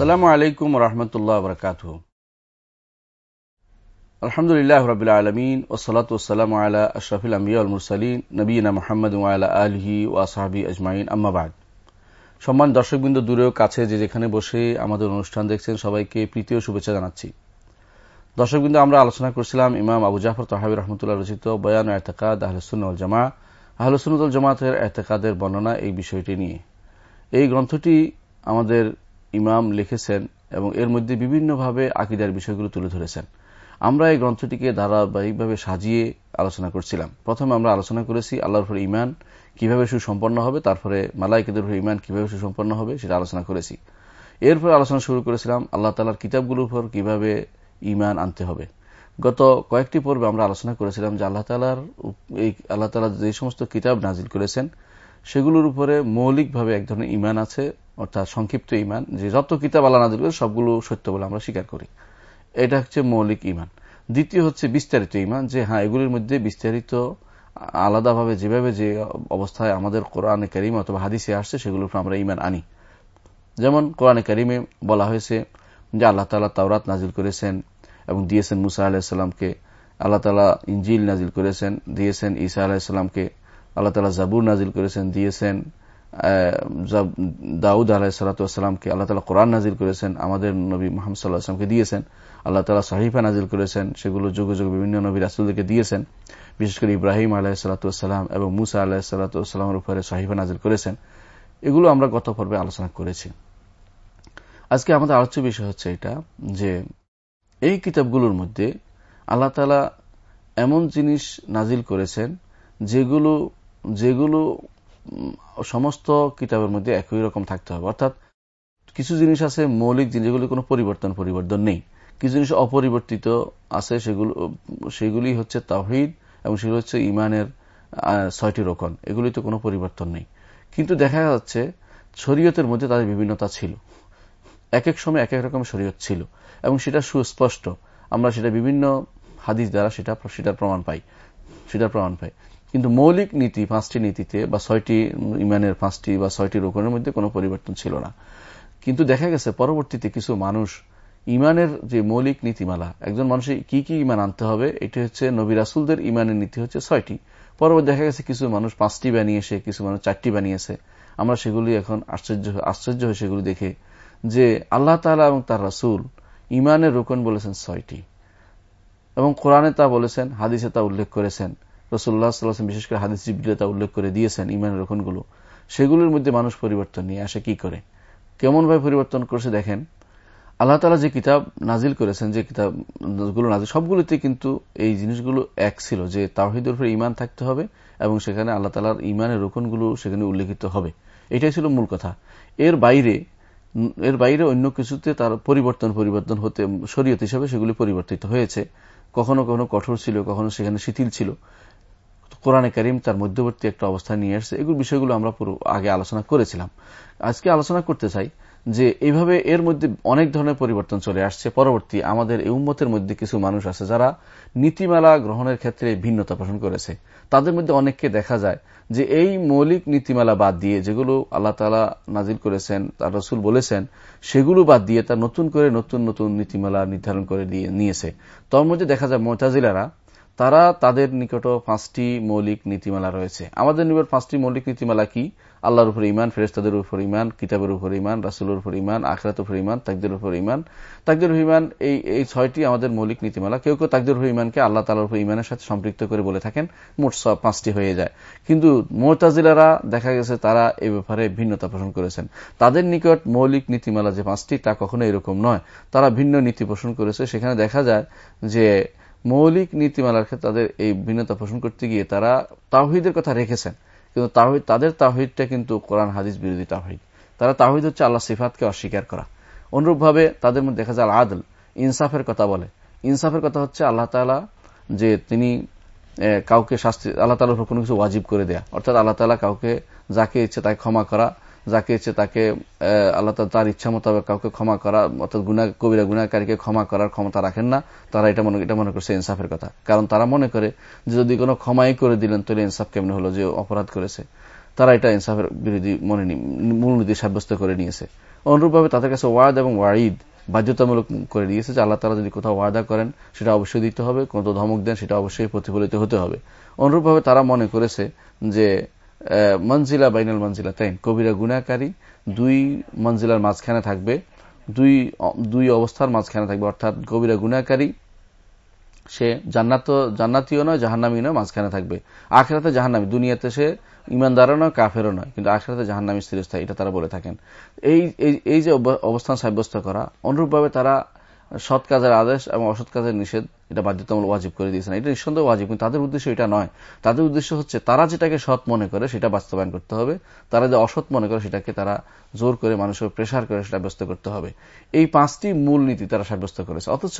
আসসালামু আলাইকুম রহমতুল্লাহ বরকাত আলহামদুলিল্লাহ রবিল আলমিন ওসলাত ওসালাম আলা আশরাফিল আম্বিয়া মুরসালিন নবীনা মোহাম্মদ আলা আলহি ওয়াসাহাবি আজমাইন। আম্মাবাদ সম্মান দর্শকবৃন্দ দূরেও কাছে যে যেখানে বসে আমাদের অনুষ্ঠান দেখছেন, সবাইকে প্রীতি ও শুভেচ্ছা জানাচ্ছি। দর্শকবৃন্দ, আমরা আলোচনা করছিলাম ইমাম আবু জাফর তহাবি রহমতুল্লাহ রচিত বয়ান এতেকাদ আহলসুল জামা আহলসুল জামাতের এতেকাদের বর্ণনা এই বিষয়টি নিয়ে। এই গ্রন্থটি আমাদের ইমাম লিখেছেন এবং এর মধ্যে বিভিন্নভাবে আকিদার বিষয়গুলো তুলে ধরেছেন। আমরা এই গ্রন্থটিকে ধারাবাহিকভাবে সাজিয়ে আলোচনা করছিলাম। প্রথমে আমরা আলোচনা করেছি আল্লাহর উপর ইমান কীভাবে সুসম্পন্ন হবে, তারপরে মালাইকেদের উপর ইমান কীভাবে সুসম্পন্ন হবে সেটা আলোচনা করেছি। এরপর আলোচনা শুরু করেছিলাম আল্লাহ তালার কিতাবগুলোর উপর কীভাবে ইমান আনতে হবে। গত কয়েকটি পর্বে আমরা আলোচনা করেছিলাম যে আল্লাহ তালার এই আল্লাহ তালা যে সমস্ত কিতাব নাজিল করেছেন, সেগুলোর উপরে মৌলিকভাবে এক ধরনের ইমান আছে অর্থাৎ সংক্ষিপ্ত ইমান যে যত কিতাব আল্লাহ নাজিল করে সবগুলো সত্য বলে আমরা স্বীকার করি। এটা হচ্ছে মৌলিক ইমান দ্বিতীয় হচ্ছে বিস্তারিত ইমান যে হ্যাঁ এগুলির মধ্যে বিস্তারিত, আলাদাভাবে যেভাবে যে অবস্থায় আমাদের কোরআনে করিম অথবা হাদিসে আসছে, সেগুলোর উপর আমরা ইমান আনি। যেমন কোরআনে করিমে বলা হয়েছে যে আল্লাহ তালা তাওরাত নাজিল করেছেন এবং দিয়েছেন মুসা আলাহিসাল্লামকে আল্লাহ তালা ইঞ্জিল নাজিল করেছেন, দিয়েছেন ঈসা আলাহিসাল্লামকে আল্লাহ তালা জাবুর নাজিল করেছেন, দিয়েছেন দাউদ আলাহ সালাতামকে আল্লাহ তালা কোরআন নাজিল করেছেন, আমাদের নবী মোহাম্মদ সাল্লাহ আসলামকে দিয়েছেন, আল্লাহ তালা সাহিফা নাজিল করেছেন, সেগুলো যুগে যুগে বিভিন্ন নবী রাসুলদেরকে দিয়েছেন, বিশেষ করে ইব্রাহিম আলাহ সালাতাম এবং মুসা আলাহ সালাতামের উপরে সাহিফা নাজিল করেছেন। এগুলো আমরা গত পর্বে আলোচনা করেছি। আজকে আমাদের আলোচ্য বিষয় হচ্ছে এটা যে এই কিতাবগুলোর মধ্যে আল্লাহ তালা এমন জিনিস নাজিল করেছেন, যেগুলো যেগুলো সমস্ত কিতাবের মধ্যে একই রকম থাকতে হবে। অর্থাৎ কিছু জিনিস আছে, মৌলিক জিনিস যেগুলি কোনো পরিবর্তন পরিবর্তন নেই। কিছু জিনিস অপরিবর্তিত আছে, সেগুলো, সেগুলি হচ্ছে তাহিদ এবং সেগুলো হচ্ছে ইমানের ছয়টি রোকন। এগুলিতে কোনো পরিবর্তন নেই। কিন্তু দেখা যাচ্ছে, শরীয়তের মধ্যে তাদের বিভিন্নতা ছিল। এক এক সময় এক এক রকম শরীয়ত ছিল এবং সেটা সুস্পষ্ট। আমরা সেটা বিভিন্ন হাদিস দ্বারা সেটা, সেটার প্রমাণ পাই। সেটার প্রমাণ পাই। কিন্তু মৌলিক নীতি, পাঁচটি নীতিতে বা ছয়টি ইমানের পাঁচটি বা ছয়টি রোকনের মধ্যে কোনো পরিবর্তন ছিল না। কিন্তু দেখা গেছে পরবর্তীতে কিছু মানুষ ইমানের যে মৌলিক নীতিমালা, একজন মানুষের কি কি ইমান আনতে হবে, এটি হচ্ছে নবী রাসুলদের ইমানের নীতি হচ্ছে ছয়টি। পরবর্তী দেখা গেছে কিছু মানুষ পাঁচটি বানিয়েছে, কিছু মানুষ চারটি বানিয়েছে। আমরা সেগুলি এখন আশ্চর্য আশ্চর্য হয়ে সেগুলি দেখে যে আল্লাহ তালা এবং তার রাসুল ইমানের রোকন বলেছেন ছয়টি। এবং কোরআনে তা বলেছেন, হাদিসে তা উল্লেখ করেছেন। রসুল্লাহ সাল্লাম বিশেষ করে হাদিস জিবিলে উল্লেখ করে দিয়েছেন ইমানের রোকনগুলো সেগুলোর মধ্যে মানুষ পরিবর্তন নিয়ে আসে কি করে? কেমন ভাবে পরিবর্তন করছে দেখেন, আল্লাহ তালা যে কিতাব নাজিল করেছেন, যে কিতাবগুলো নাজিল সবগুলোতে কিন্তু এই জিনিসগুলো এক ছিল যে তাহিদের উপরে ইমান থাকতে হবে এবং সেখানে আল্লাহ তালার ইমানের রোকনগুলো সেখানে উল্লেখিত হবে। এটাই ছিল মূল কথা। এর বাইরে এর বাইরে অন্য কিছুতে তার পরিবর্তন পরিবর্তন হতে, শরীয়ত হিসাবে সেগুলি পরিবর্তিত হয়েছে। কখনো কখনো কঠোর ছিল, কখনো সেখানে শিথিল ছিল। কোরআনে করিম তার মধ্যবর্তী একটা অবস্থা নিয়ে আসছে। এগুলো বিষয়গুলো আমরা পুরো আগে আলোচনা করেছিলাম। আজকে আলোচনা করতে চাই যে এইভাবে এর মধ্যে অনেক ধরনের পরিবর্তন চলে আসছে। পরবর্তী আমাদের এই উম্মতের মধ্যে কিছু মানুষ আছে যারা নীতিমালা গ্রহণের ক্ষেত্রে ভিন্নতা পোষণ করেছে। তাদের মধ্যে অনেককে দেখা যায় যে এই মৌলিক নীতিমালা বাদ দিয়ে যেগুলো আল্লাহ তালা নাজিল করেছেন, তার রসুল বলেছেন, সেগুলো বাদ দিয়ে তার নতুন করে নতুন নতুন নীতিমালা নির্ধারণ করে দিয়ে নিয়েছে। তার মধ্যে দেখা যায় মোতাজিলারা তারা তাদের নিকট পাঁচটি মৌলিক নীতিমালা রয়েছে। আমাদের নিকট পাঁচটি মৌলিক নীতিমালা কি? আল্লাহর উপর ইমান ফেরেস্তাদের উপর ইমান কিতাবের উপর ইমান রাসুলের উপর ইমান আখরাত উপর ইমান তাকদের উপর ইমান তাকদের ইমান এই এই ছয়টি আমাদের মৌলিক নীতিমালা। কেউ কেউ তাকদের ইমানকে আল্লাহ তালার উপর ইমানের সাথে সম্পৃক্ত করে বলে থাকেন। মোট সব পাঁচটি হয়ে যায়। কিন্তু মোরতাজিলারা দেখা গেছে তারা এই ব্যাপারে ভিন্নতা পোষণ করেছেন। তাদের নিকট মৌলিক নীতিমালা যে পাঁচটি, তা কখনো এরকম নয়। তারা ভিন্ন নীতি পোষণ করেছে। সেখানে দেখা যায় যে মৌলিক নীতিমালার ক্ষেত্রে তাদের এই ভিন্নতা পোষণ করতে গিয়ে তারা তাহিদের কথা রেখেছেন। কিন্তু তাহিদ তাদের তাহিদটা কিন্তু কোরআন, হাদিস বিরোধী তাহিদ তারা তাহিদ হচ্ছে আল্লাহ সিফাতকে অস্বীকার করা। অনুরূপভাবে তাদের মধ্যে দেখা যায় আদল ইনসাফের কথা বলে। ইনসাফের কথা হচ্ছে আল্লাহ তালা যে তিনি কাউকে শাস্তি, আল্লাহ তালার উপর কোনো কিছু ওয়াজিব করে দেয়া। অর্থাৎ আল্লাহ তালা কাউকে যাকে ইচ্ছে তাকে ক্ষমা করা যাকে ইচ্ছে তাকে আল্লাহ তার ইচ্ছা মোতাবেক কাউকে ক্ষমা করা, অর্থাৎ গুণা কবিরা গুণাকারীকে ক্ষমা করার ক্ষমতা রাখেন না, তারা এটা মনে এটা মনে করছে ইনসাফের কথা। কারণ তারা মনে করে যে যদি কোনো ক্ষমাই করে দিলেন, তাহলে ইনসাফ কেমন হলো যে অপরাধ করেছে। তারা এটা ইনসাফের বিরোধী মনে মূলনীতি সাব্যস্ত করে নিয়েছে। অনুরূপভাবে তাদের কাছে ওয়াদ এবং ওয়াইদ বাধ্যতামূলক করে দিয়েছে যে আল্লাহ তারা যদি কোথাও ওয়াদা করেন, সেটা অবশ্যই দিতে হবে, কোন ধমক দেন, সেটা অবশ্যই প্রতিফলিত হতে হবে। অনুরূপভাবে তারা মনে করেছে যে মঞ্জিলা বাইনাল মঞ্জিলা তাই কবিরা গুণাকারী দুই মঞ্জিলার মাঝখানে থাকবে, দুই দুই অবস্থার মাঝখানে থাকবে, অর্থাৎ কবিরা গুণাকারী সে জান্নাত, জান্নাতিও নয় জাহান্নামি নয়, মাঝখানে থাকবে। আখেরাতে জাহান্নামি, দুনিয়াতে সে ইমানদারও নয়, কাফেরও নয়, কিন্তু আখেরাতে জাহান্নামি স্থিরস্থায়ী, এটা তারা বলে থাকেন। এই এই যে অবস্থান সাব্যস্ত করা, অনুরূপভাবে তারা সৎ কাজের আদেশ এবং অসৎ কাজের নিষেধ এটা বাধ্যতামূলক ওয়াজিব করে দিয়েছেন। এটা নিঃসন্দেহ ওয়াজিব, কিন্তু তাদের উদ্দেশ্য এটা নয়। তাদের উদ্দেশ্য হচ্ছে, তারা যেটাকে সৎ মনে করে সেটা বাস্তবায়ন করতে হবে। তারা যে অসৎ মনে করে সেটাকে তারা জোর করে মানুষের প্রেশার করে সেটা ব্যস্ত করতে হবে। এই পাঁচটি মূল নীতি তারা সাব্যস্ত করেছে। অথচ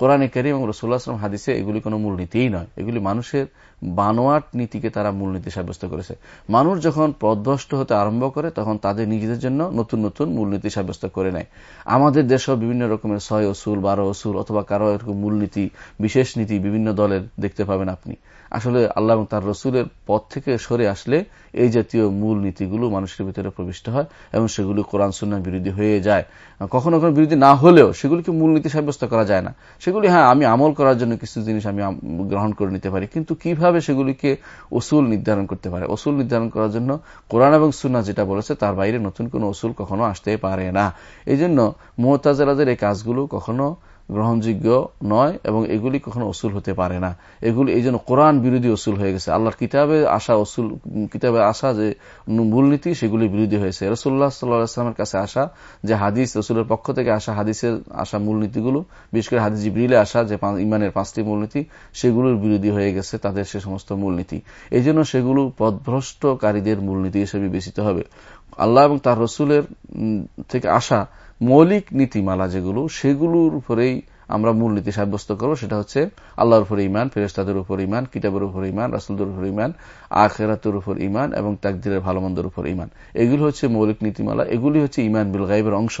কোরআনে কেরি এবং রসুল্লাহ আসলাম হাদিসে এগুলি কোনো মূল নীতিই নয়। এগুলি মানুষের বানোয়াট নীতিকে তারা মূলনীতি সাব্যস্ত করেছে। মানুষ যখন পদভ্রষ্ট হতে আরম্ভ করে, তখন তাদের নিজেদের জন্য নতুন নতুন মূলনীতি সাব্যস্ত করে নেয়। আমাদের দেশেও বিভিন্ন রকমের ছয় অসুল বারো অসুল অথবা কারও এরকম মূলনীতি, বিশেষ নীতি বিভিন্ন দলের দেখতে পাবেন আপনি। আসলে আল্লাহ এবং তার রসুলের পথ থেকে সরে আসলে এই জাতীয় মূল নীতিগুলো মানুষের ভিতরে প্রবিষ্ট হয় এবং সেগুলি কোরআন সুন্না বিরোধী হয়ে যায়। কখনো কখনো বিরোধী না হলেও সেগুলিকে মূলনীতি সাব্যস্ত করা যায় না। সেগুলি হ্যাঁ আমি আমল করার জন্য কিছু জিনিস আমি গ্রহণ করে নিতে পারি, কিন্তু কীভাবে সেগুলিকে ওসুল নির্ধারণ করতে পারে? ওসুল নির্ধারণ করার জন্য কোরআন এবং সুন্না যেটা বলেছে, তার বাইরে নতুন কোন ওসুল কখনো আসতে পারে না। এই জন্য মোহতাজের এই কাজগুলো কখনো গ্রহণযোগ্য নয় এবং এগুলি কখনো অসুল হতে পারে না। এগুলি এই জন্য কোরআন বিরোধী অসুল হয়ে গেছে। আল্লাহর কিতাবে আসা অসুল কিতাবে আসা যে মূলনীতি সেগুলি বিরোধী হয়েছে। রসুল্লাহ সাল্লাহামের কাছে আসা যে হাদিস, রসুলের পক্ষ থেকে আসা হাদিসের, আসা মূলনীতিগুলো বিশেষ করে হাদিস জিবরিলে আসা যে ইমানের পাঁচটি মূলনীতি সেগুলোর বিরোধী হয়ে গেছে তাদের সে সমস্ত মূলনীতি এই জন্য সেগুলো পদভ্রষ্টকারীদের মূলনীতি হিসেবে বিবেচিত হবে। আল্লাহ এবং তার রসুলের থেকে আসা মৌলিক নীতিমালা যেগুলো, সেগুলোর উপরেই আমরা মূলনীতি সাব্যস্ত করব। সেটা হচ্ছে আল্লাহর উপর ইমান ফেরেস্তাদের উপর ইমান কিতাবের উপর ইমান রাসুলদের উপর ইমান আখেরাতের উপর ইমান এবং তাকদিরের ভালো মন্দের উপর ইমান এগুলো হচ্ছে মৌলিক নীতিমালা, এগুলি হচ্ছে ইমান বিল গাইবের অংশ।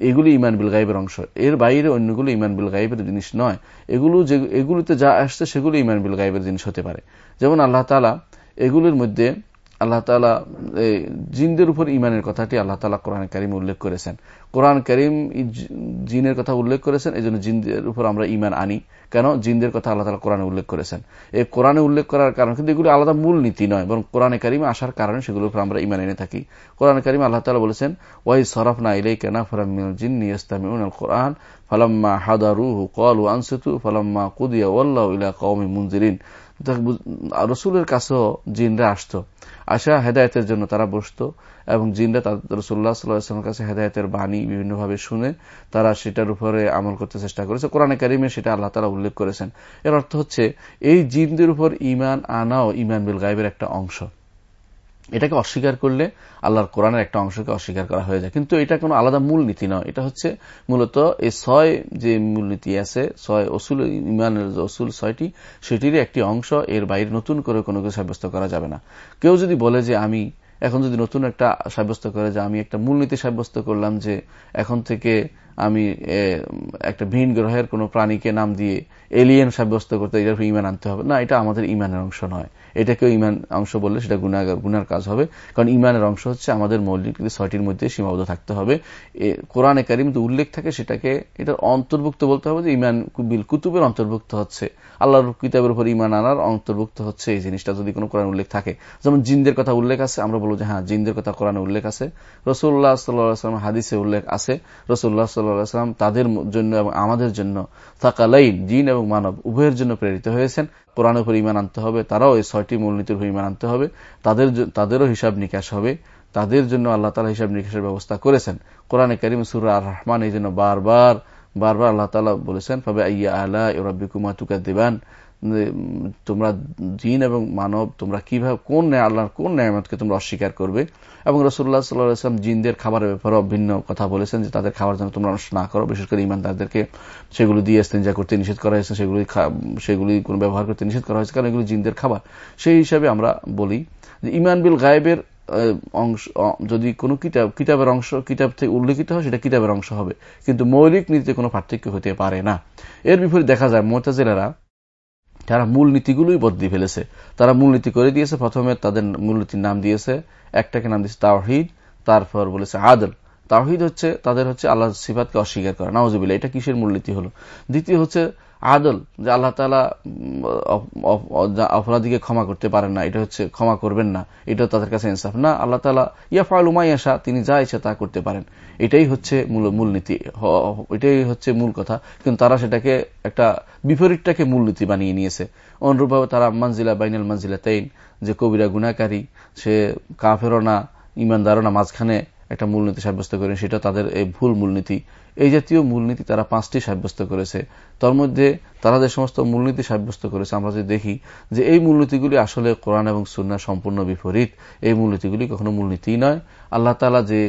এগুলি ইমান বিল গাইবের অংশ। এর বাইরে অন্যগুলো ইমান বিল গাইবের জিনিস নয়। এগুলো যে, এগুলিতে যা আসছে সেগুলো ইমান বিল গাইবের জিনিস হতে পারে। যেমন আল্লাহ তালা এগুলির মধ্যে আল্লাহ তালা জিনদের উপর ইমানের কথাটি আল্লাহ তালা কোরআন করিম উল্লেখ করেছেন। কোরআন করিম জিনের কথা উল্লেখ করেছেন এই জন্য জিনদের উপর আমরা ইমান আনি। কেন? জিনদের কথা আল্লাহ তালা কোরআনে উল্লেখ করেছেন। এই কোরআনে উল্লেখ করার কারণ কিন্তু এগুলি আলাদা মূল নীতি নয়, বরং কোরআনে কারিম আসার কারণে সেগুলোর উপর আমরা ইমান এনে থাকি। কোরআন করিম আল্লাহ তালা বলেছেন ওয়াই সরফ না ইলাই কেনা ফরামিল জিন নিয়স্তামিউন কোরআন ফালাম্মা হাদারুহু কল আনসুতু, ফালাম্মা কুদিয়া ওয়াল্লাহ ইলা কওমি মুনজিরিন। রসুলের কাছেও জিনরা আসত। আসা হেদায়তের জন্য তারা বসত এবং জিনরা রসুল্লাহ সাল্লাহামের কাছে হেদায়তের বাণী বিভিন্নভাবে শুনে তারা সেটার উপরে আমল করতে চেষ্টা করেছে। কোরআনে কারিমে সেটা আল্লাহ তালা উল্লেখ করেছেন। এর অর্থ হচ্ছে, এই জিনদের উপর ইমান আনাও ইমান বিল গাইবের একটা অংশ। এটাকে অস্বীকার করলে আল্লাহর কোরআনের একটা অংশকে অস্বীকার করা হয়ে যায়। কিন্তু এটা কোনো আলাদা মূল নীতি নয়। এটা হচ্ছে মূলত এই ছয় যে মূলনীতি আছে, ছয় অসুল, ইমানের যে অসুল ছয়টি, সেটিরই একটি অংশ। এর বাইরে নতুন করে কোনো কিছু সাব্যস্ত করা যাবে না। কেউ যদি বলে যে আমি এখন যদি নতুন একটা সাব্যস্ত করে যে আমি একটা মূলনীতি সাব্যস্ত করলাম যে এখন থেকে আমি একটা ভিন গ্রহের কোন প্রাণীকে নাম দিয়ে এলিয়েন সাব্যস্ত করতে এটার ইমান আনতে হবে। না, এটা আমাদের ইমানের অংশ নয়। এটাকেও ইমান অংশ বললে সেটা গুণাগার গুনার কাজ হবে। কারণ ইমানের অংশ হচ্ছে আমাদের মৌলিক ছয়টির মধ্যে সীমাবদ্ধ থাকতে হবে। কোরআনে কারিম তো উল্লেখ থাকে সেটাকে এটার অন্তর্ভুক্ত বলতে হবে যে ইমান বিল কুতুবের অন্তর্ভুক্ত হচ্ছে। আল্লাহর কিতাবের উপর ইমান আনার অন্তর্ভুক্ত হচ্ছে এই জিনিসটা যদি কোনো কোরআন উল্লেখ থাকে। যেমন জিনদের কথা উল্লেখ আছে, আমরা বলব যে হ্যাঁ জিনদের কথা কোরআনে উল্লেখ আছে। রসুল্লাহ সাল্লাম হাদিসে উল্লেখ আছে। রসুল্লাহ সাল্লাম তাদের জন্য এবং আমাদের জন্য থাকালাইন জিন এবং মানব উভয়ের জন্য প্রেরিত হয়েছেন। কোরআনের উপর ইমান আনতে হবে, তারাও এই ছয়টি মূলনীতির উপর ইমান আনতে হবে। তাদের তাদেরও হিসাব নিকাশ হবে। তাদের জন্য আল্লাহ তালা হিসাব নিকাশের ব্যবস্থা করেছেন। কোরআনে করিম সুর আর রহমান এই জন্য বারবার বারবার আল্লাহ তালা বলেছেন ফবে আইয়া আলা ইউরাবিকুমা তুকা দেবান তোমরা জিন এবং মানব, তোমরা কীভাবে, কোন আল্লাহর কোন ন্যায়ামতকে তোমরা অস্বীকার করবে? এবং রসুল্লাহ সাল্লাহাম জিনদের খাবারের ব্যাপারে ভিন্ন কথা বলেছেন যে, তাদের খাবার যেন তোমরা নষ্ট না করো। বিশেষ করে ইমানদারদেরকে সেগুলো দিয়ে যা করতে নিষেধ করা হয়েছে, সেগুলি সেগুলি কোনো ব্যবহার করতে নিষেধ করা হয়েছে, কারণ এগুলি জিনদের খাবার। সেই হিসাবে আমরা বলি যে ইমান বিল গায়েবের অংশ যদি কোনো কিতাব, কিতাবের অংশ, কিতাব থেকে উল্লেখিত হয়, সেটা কিতাবের অংশ হবে। কিন্তু মৌলিক নীতিতে কোনো পার্থক্য হতে পারে না। এর বিপরীত দেখা যায়, মোতাজেলারা তারা মূল নীতিগুলোই বদলি ফেলেছে। তারা মূলনীতি করে দিয়েছে, প্রথমে তাদের মূলনীতির নাম দিয়েছে, একটাকে নাম দিয়েছে তাওহিদ, তারপর বলেছে আদল। তাওহিদ হচ্ছে, তাদের হচ্ছে আল্লাহ সিফাতকে অস্বীকার করা। নওয়াজবিল্লা এটা কিসের মূলনীতি হলো? দ্বিতীয় হচ্ছে আদল যে আল্লাহ তালা অপরাধীকে ক্ষমা করতে পারেন না, এটা হচ্ছে ক্ষমা করবেন না, এটা তাদের কাছে ইনসাফ। না, আল্লাহ তালা ইয়াফাল উমাইয়াশা তিনি যা ইচ্ছা তা করতে পারেন। এটাই হচ্ছে মূল মূলনীতি এটাই হচ্ছে মূল কথা। কিন্তু তারা সেটাকে একটা বিপরীতটাকে মূলনীতি বানিয়ে নিয়েছে। অনুরূপভাবে তারা মানজিলা বাইনাল মানজিলা তাইন যে কবিরা গুনাকারী সে কাফেরও না ইমানদারও না, মাঝখানে একটা মূলনীতি সাব্যস্ত করেন সেটা তাদের এই ভুল মূলনীতি। এই জাতীয় মূলনীতি তারা পাঁচটি সাব্যস্ত করেছে। তার মধ্যে তারা যে সমস্ত মূলনীতি সাব্যস্ত করেছে, আমরা যদি দেখি যে এই মূলনীতিগুলি আসলে কোরআন এবং সুন্না সম্পূর্ণ বিপরীত, এই মূলনীতিগুলি কখনো মূলনীতি নয়। আল্লাহ তালা যে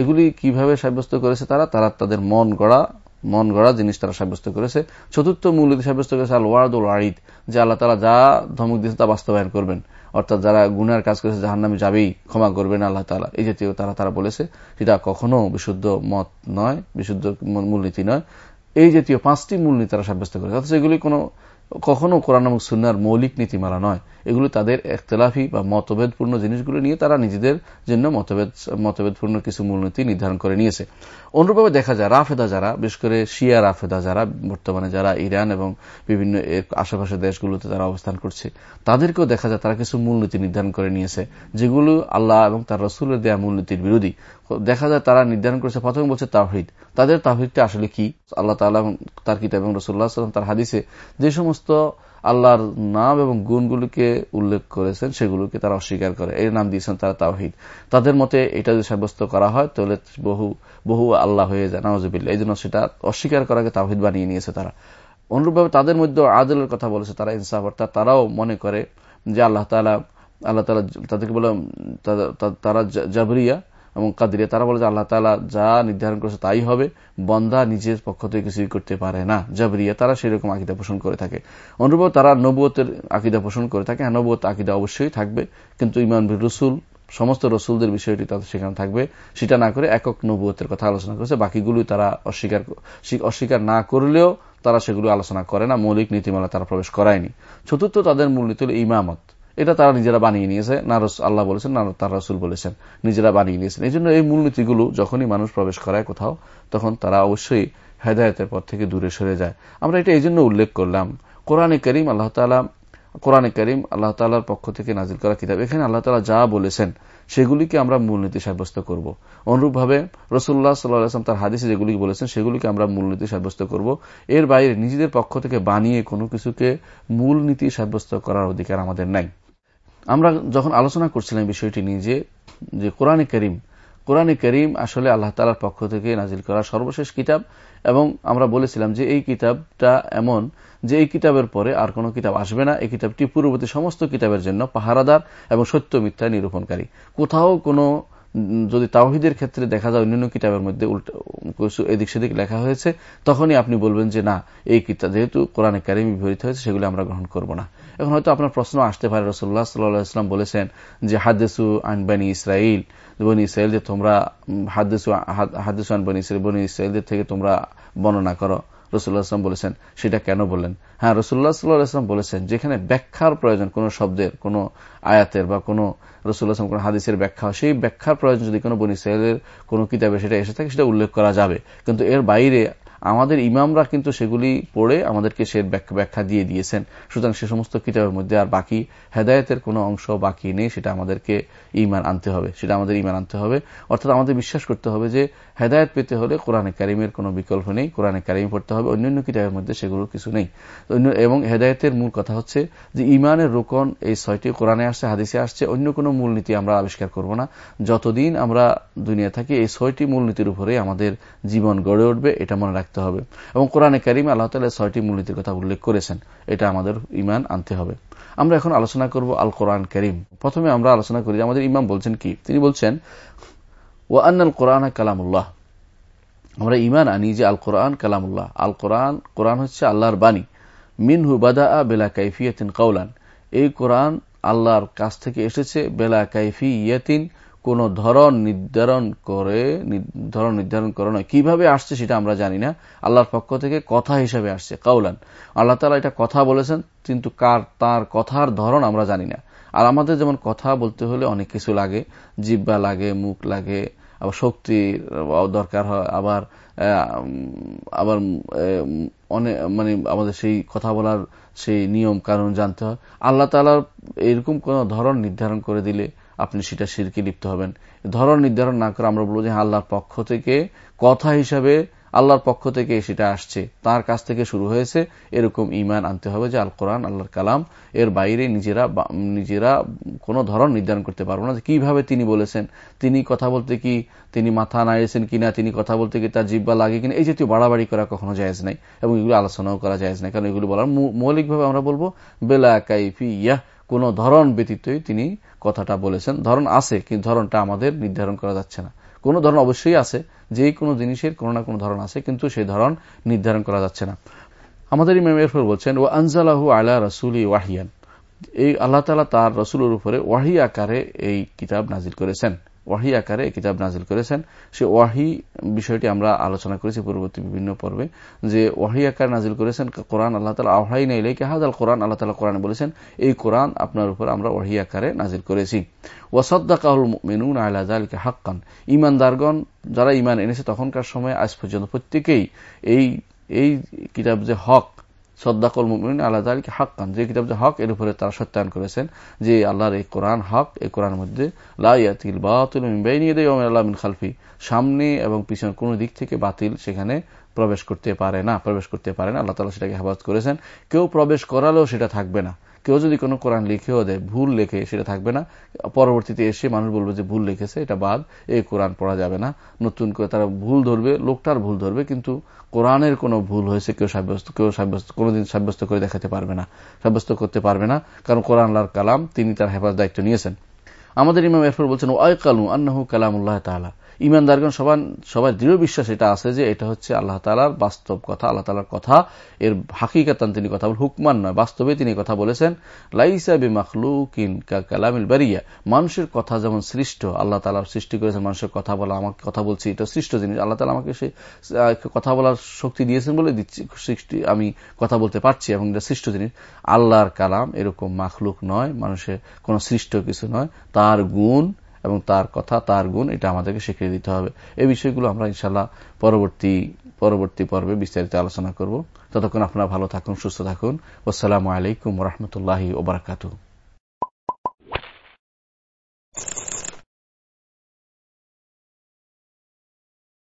এগুলি কীভাবে সাব্যস্ত করেছে তারা তারা তাদের মন গড়া মন গড়া জিনিস তারা সাব্যস্ত করেছে। চতুর্থ মূলনীতি সাব্যস্ত করেছে আল ওয়ারদুল আইদ যে আল্লাহ তালা যা ধমক দিয়েছে তা বাস্তবায়ন করবেন। অর্থাৎ যারা গুনার কাজ করেছে জাহান নামে যাবেই, ক্ষমা করবেন আল্লাহ তালা এই জাতীয় তারা তারা বলেছে সেটা কখনো বিশুদ্ধ মত নয়, বিশুদ্ধ মূলনীতি নয়। এই জাতীয় পাঁচটি মূলনীতি তারা সাব্যস্ত করেছে। অথচ এগুলি কোনো, কখনো কোরআন এবং সুন্নার মৌলিক নীতিমালা নয়। এগুলো তাদের একতলাফি বা মতভেদপূর্ণ জিনিসগুলো নিয়ে তারা নিজেদের জন্য মতভেদ, মতভেদপূর্ণ কিছু মূলনীতি নির্ধারণ করে নিয়েছে। অনুরূপভাবে দেখা যায়, রাফেদা যারা, বিশেষ করে শিয়া রাফেদা যারা, বর্তমানে যারা ইরান এবং বিভিন্ন আশেপাশের দেশগুলোতে তারা অবস্থান করছে, তাদেরকেও দেখা যায় তারা কিছু মূলনীতি নির্ধারণ করে নিয়েছে, যেগুলো আল্লাহ এবং তার রসুলের দেয়া মূলনীতির বিরোধী। দেখা যায় তারা নির্ধারণ করেছে, প্রথমে বলছে তাহিদ তাদের তাহিদটা আসলে কি? আল্লাহ তালা তার কিতাব এবং রসুল্লাহ তার হাদিসে যে সমস্ত আল্লাহর নাম এবং গুণগুলিকে উল্লেখ করেছেন, সেগুলোকে তারা অস্বীকার করে। এর নাম দিয়েছেন তারা তাওহিদ। তাদের মতে এটা যদি সাব্যস্ত করা হয়, তাহলে বহু বহু আল্লাহ হয়ে যায় নওয়াজবিল্লা এই জন্য সেটা অস্বীকার করাকে তাওহিদ বানিয়ে নিয়েছে তারা। অনুরূপভাবে তাদের মধ্যে আদলের কথা বলেছে তারা ইনসাফ, অর্থাৎ তারাও মনে করে যে আল্লাহ তালা আল্লাহ তালা তাদেরকে বলে, তারা জাবরিয়া এবং কাদিরিয়া তারা বলে যে আল্লাহ তালা যা নির্ধারণ করেছে তাই হবে। বন্দা নিজের পক্ষ থেকে কিছুই করতে পারে না। জাবরিয়া, তারা সেরকম আকিদা পোষণ করে থাকে। অনুরূপ তারা নবুয়তের আকিদা পোষণ করে থাকে। হ্যাঁ নবুয়ত আকিদা অবশ্যই থাকবে, কিন্তু ইমান রসুল, সমস্ত রসুলদের বিষয়টি তাদের সেখানে থাকবে। সেটা না করে একক নবুয়তের কথা আলোচনা করেছে। বাকিগুলি তারা অস্বীকার অস্বীকার না করলেও তারা সেগুলো আলোচনা করে না। মৌলিক নীতিমালা তারা প্রবেশ করায়নি। চতুর্থ তাদের মূলনীতি হল ইমামত। এটা তারা নিজেরা বানিয়ে নিয়েছে। না আল্লাহ বলেছেন, না তার রসুল বলেছেন। নিজেরা বানিয়ে নিয়েছেন। এই জন্য এই মূলনীতিগুলো যখনই মানুষ প্রবেশ করায় কোথাও, তখন তারা অবশ্যই হেদায়তের পর থেকে দূরে সরে যায়। আমরা এটা এই জন্য উল্লেখ করলাম। কোরআনে করিম আল্লাহ তালা কোরআনে করিম আল্লাহ তালার পক্ষ থেকে নাজিল করা কিতাব। এখানে আল্লাহ তালা যা বলেছেন, সেগুলিকে আমরা মূলনীতি সাব্যস্ত করব। অনুরূপভাবে রসুল্লাহ সাল্লাম তার হাদিসে যেগুলি বলেছেন, সেগুলিকে আমরা মূলনীতি সাব্যস্ত করব। এর বাইরে নিজেদের পক্ষ থেকে বানিয়ে কোনো কিছুকে মূলনীতি সাব্যস্ত করার অধিকার আমাদের নাই। আমরা যখন আলোচনা করছিলাম বিষয়টি নিয়ে যে কোরআনে করিম কোরআনে করিম আসলে আল্লাহ তালার পক্ষ থেকে নাজিল করা সর্বশেষ কিতাব এবং আমরা বলেছিলাম যে এই কিতাবটা এমন যে এই কিতাবের পরে আর কোনো কিতাব আসবে না। এই কিতাবটি পূর্ববর্তী সমস্ত কিতাবের জন্য পাহারাদার এবং সত্য মিথ্যা নিরূপণকারী। কোথাও কোনো যদি তাওহিদের ক্ষেত্রে দেখা যায় অন্যান্য কিতাবের মধ্যে এদিক সেদিক লেখা হয়েছে, তখনই আপনি বলবেন যে না, এই কিতাব যেহেতু কোরআনে কারিমি বিবরিত হয়েছে, সেগুলি আমরা গ্রহণ করব না। এখন হয়তো আপনার প্রশ্ন আসতে পারে রসুল্লাহ সাল্লাম বলেছেন যে, হাদেসু আনবানি ইসরাইল বনি যে তোমরা হাদেসু হাদেসু আনবানি ইসরাইল বনি ইসরায়েলদের থেকে তোমরা বর্ণনা করো। রসুল্লাহ আসলাম বলেছেন, সেটা কেন বললেন? হ্যাঁ রসুল্লাহ সাল্লাহাম বলেছেন, যেখানে ব্যাখ্যার প্রয়োজন কোন শব্দের, কোন আয়াতের বা কোন রসুল্লাহাম কোন হাদিসের ব্যাখ্যা, সেই ব্যাখ্যার প্রয়োজন যদি কোনো বনিসাইলের কোনো কোন কিতাবে সেটা এসে থাকে, সেটা উল্লেখ করা যাবে। কিন্তু এর বাইরে আমাদের ইমামরা কিন্তু সেগুলি পড়ে আমাদেরকে সে ব্যাখ্যা দিয়ে দিয়েছেন। সুতরাং সে সমস্ত কিতাবের মধ্যে আর বাকি হেদায়তের কোনো অংশ বাকি নেই, সেটা আমাদেরকে ইমান আনতে হবে। সেটা আমাদের ইমান আনতে হবে। অর্থাৎ আমাদের বিশ্বাস করতে হবে যে, হেদায়ত পেতে হলে কোরআনে কারিমের কোনো বিকল্প নেই, কোরআনে কারিম পড়তে হবে, অন্যান্য কিতাবের মধ্যে সেগুলো কিছু নেই। এবং হেদায়তের মূল কথা হচ্ছে যে ইমানের রোকন এই ছয়টি কোরআনে আসছে, হাদিসে আসছে, অন্য কোনো মূলনীতি আমরা আবিষ্কার করব না। যতদিন আমরা দুনিয়া থাকি, এই ছয়টি মূলনীতির উপরে আমাদের জীবন গড়ে উঠবে, এটা মনে রাখতে হবে। এবং কোরআনে কারিম আল্লাহ তালা ছয়টি মূলনীতির কথা উল্লেখ করেছেন। এটা আমাদের ইমান আনতে হবে। আমরা এখন আলোচনা করব আল কোরআন করিম। প্রথমে আমরা আলোচনা করি আমাদের ইমাম বলছেন কি? তিনি বলছেন ও আন্নাল কোরআন কালামুল্লাহ। আমরা ইমান আনি যে আল কোরআন কালামুল্লাহ। আল কোরআন কোরআন হচ্ছে আল্লাহর বাণী। মিনহু বাদা আ বেলা কাইফিয়াতিন কৌলান এই কোরআন আল্লাহর কাছ থেকে এসেছে, বেলা কাইফি ইয়াতিন কোন ধরন নির্ধারণ করে ধরন নির্ধারণ করে নয়। কীভাবে আসছে সেটা আমরা জানি না। আল্লাহর পক্ষ থেকে কথা হিসাবে আসছে কাউলান আল্লাহ তালা এটা কথা বলেছেন, কিন্তু কার, তার কথার ধরন আমরা জানি না। আর আমাদের যেমন কথা বলতে হলে অনেক কিছু লাগে। জিব্বা লাগে, মুখ লাগে, আবার শক্তির দরকার হয়, আবার আবার অনেক মানে আমাদের সেই কথা বলার সেই নিয়ম কারণ জানতে হয়। আল্লাহ তালার এরকম কোন ধরন নির্ধারণ করে দিলে আপনি সেটা সিরকি লিপ্ত হবেন। ধরন নির্ধারণ না করে আমরা বলব যে আল্লাহর পক্ষ থেকে কথা হিসাবে আল্লাহর পক্ষ থেকে সেটা আসছে, তার কাছ থেকে শুরু হয়েছে, এরকম ইমান আনতে হবে যে আল কোরআন আল্লাহর কালাম, এর বাইরে নিজেরা নিজেরা কোনো ধরন নির্ধারণ করতে পারব না। কীভাবে তিনি বলেছেন? তিনি কথা বলতে কি, তিনি মাথা নাড়িয়েছেন কিনা, তিনি কথা বলতে কি, তার জিব্বা লাগে কিনা, এই জাতীয় বাড়াবাড়ি করা কখনো জায়জ নাই এবং এগুলো আলোচনাও করা যায় নাই। কারণ এগুলো বলার মৌলিকভাবে আমরা বলব, বেলা কাইফি ইয়া কোন ধরন ব্যতীতই তিনি কথাটা বলেছেন। ধরন আছে, কিন্তু ধরনটা আমাদের নির্ধারণ করা যাচ্ছে না। কোন ধরন অবশ্যই আছে যে কোনো জিনিসের কোনো না কোনো ধরন আছে, কিন্তু সেই ধরন নির্ধারণ করা যাচ্ছে না। আমাদের ইমাম এরফর বলছেন ও আনজালাহু আলা রসুলি ওয়াহিয়ান। এই আল্লাহ তালা তার রসুলের উপরে ওয়াহি আকারে এই কিতাব নাজিল করেছেন। ওয়াহি আকারে কিতাব নাজিল করেছেন। সে ওয়াহি বিষয়টি আমরা আলোচনা করেছি পূর্ববর্তী বিভিন্ন পর্বে যে ওয়াহি আকার নাজিল করেছেন, কোরআন আল্লাহ তালা আহাই নেই হাজাল কোরআন, আল্লাহ তালা কোরআন বলেছেন, এই কোরআন আপনার উপর আমরা ওয়াহি আকারে নাজিল করেছি। ওয়াসদ্দাকাহুল মেনুন আলাদালকে হাক্কান। ইমানদারগণ যারা ইমান এনেছে তখনকার সময় আজ পর্যন্ত প্রত্যেকেই এই এই কিতাব যে হক সদ্দাকল মুমিন আল্লাহ হক কান যে কিতাব যে হক, এর উপরে তারা সত্যায়ন করেছেন যে আল্লাহর এই কোরআন হক, এই কোরআন মধ্যে লাইয়াতিল বাতুল আল্লাহ মিন খালফি। সামনে এবং পিছনে কোন দিক থেকে বাতিল সেখানে প্রবেশ করতে পারে না, প্রবেশ করতে পারে না। আল্লাহ তালা সেটাকে হেফাজত করেছেন। কেউ প্রবেশ করালেও সেটা থাকবে না। কেউ যদি কোনো কোরআন লিখেও দেয়, ভুল লেখে, সেটা থাকবে না। পরবর্তীতে এসে মানুষ বলবে যে ভুল লিখেছে, এটা বাদ, এই কোরআন পড়া যাবে না। নতুন করে তারা ভুল ধরবে, লোকটার ভুল ধরবে, কিন্তু কোরআনের কোনো ভুল হয়েছে কেউ সাব্যস্ত কেউ সাব্যস্ত, কোনোদিন সাব্যস্ত করে দেখাতে পারবে না, সাব্যস্ত করতে পারবে না, কারণ কোরআন আল্লাহর কালাম, তিনি তার হেফাজ দায়িত্ব নিয়েছেন। আমাদের ইমাম এরপর বলছেন ওয়াই কালু আন্নাহু কালামুল্লাহ তালা ইমানদারগণ সবার সবার দৃঢ় বিশ্বাস এটা আছে যে এটা হচ্ছে আল্লাহ তালার বাস্তব কথা, আল্লাহ তালার কথা। এর হাকিকাতান তিনি কথা বল হুকমান নয়, বাস্তবে তিনি কথা বলেছেন, লাইসা বি মাখলুকিন কালামিল বারিয়া। মানুষের কথা যেমন সৃষ্ট, আল্লাহ তালার সৃষ্টি করেছেন, মানুষের কথা বলা, আমাকে কথা বলছি, এটা সৃষ্ট জিনিস, আল্লাহ তালা আমাকে সে কথা বলার শক্তি দিয়েছেন বলে দিচ্ছি, সৃষ্টি, আমি কথা বলতে পারছি এবং এটা সৃষ্ট জিনিস। আল্লাহর কালাম এরকম মাখলুক নয়, মানুষের কোন সৃষ্ট কিছু নয়, তার গুণ এবং তার কথা, তার গুণ, এটা আমাদেরকে শিখিয়ে দিতে হবে। এই বিষয়গুলো আমরা ইনশাল্লাহ পরবর্তী পরবর্তী পর্বে বিস্তারিত আলোচনা করব। ততক্ষণ আপনারা ভালো থাকুন, সুস্থ থাকুন। আসসালামু আলাইকুম রহমতুল্লাহ ওবরাকাতু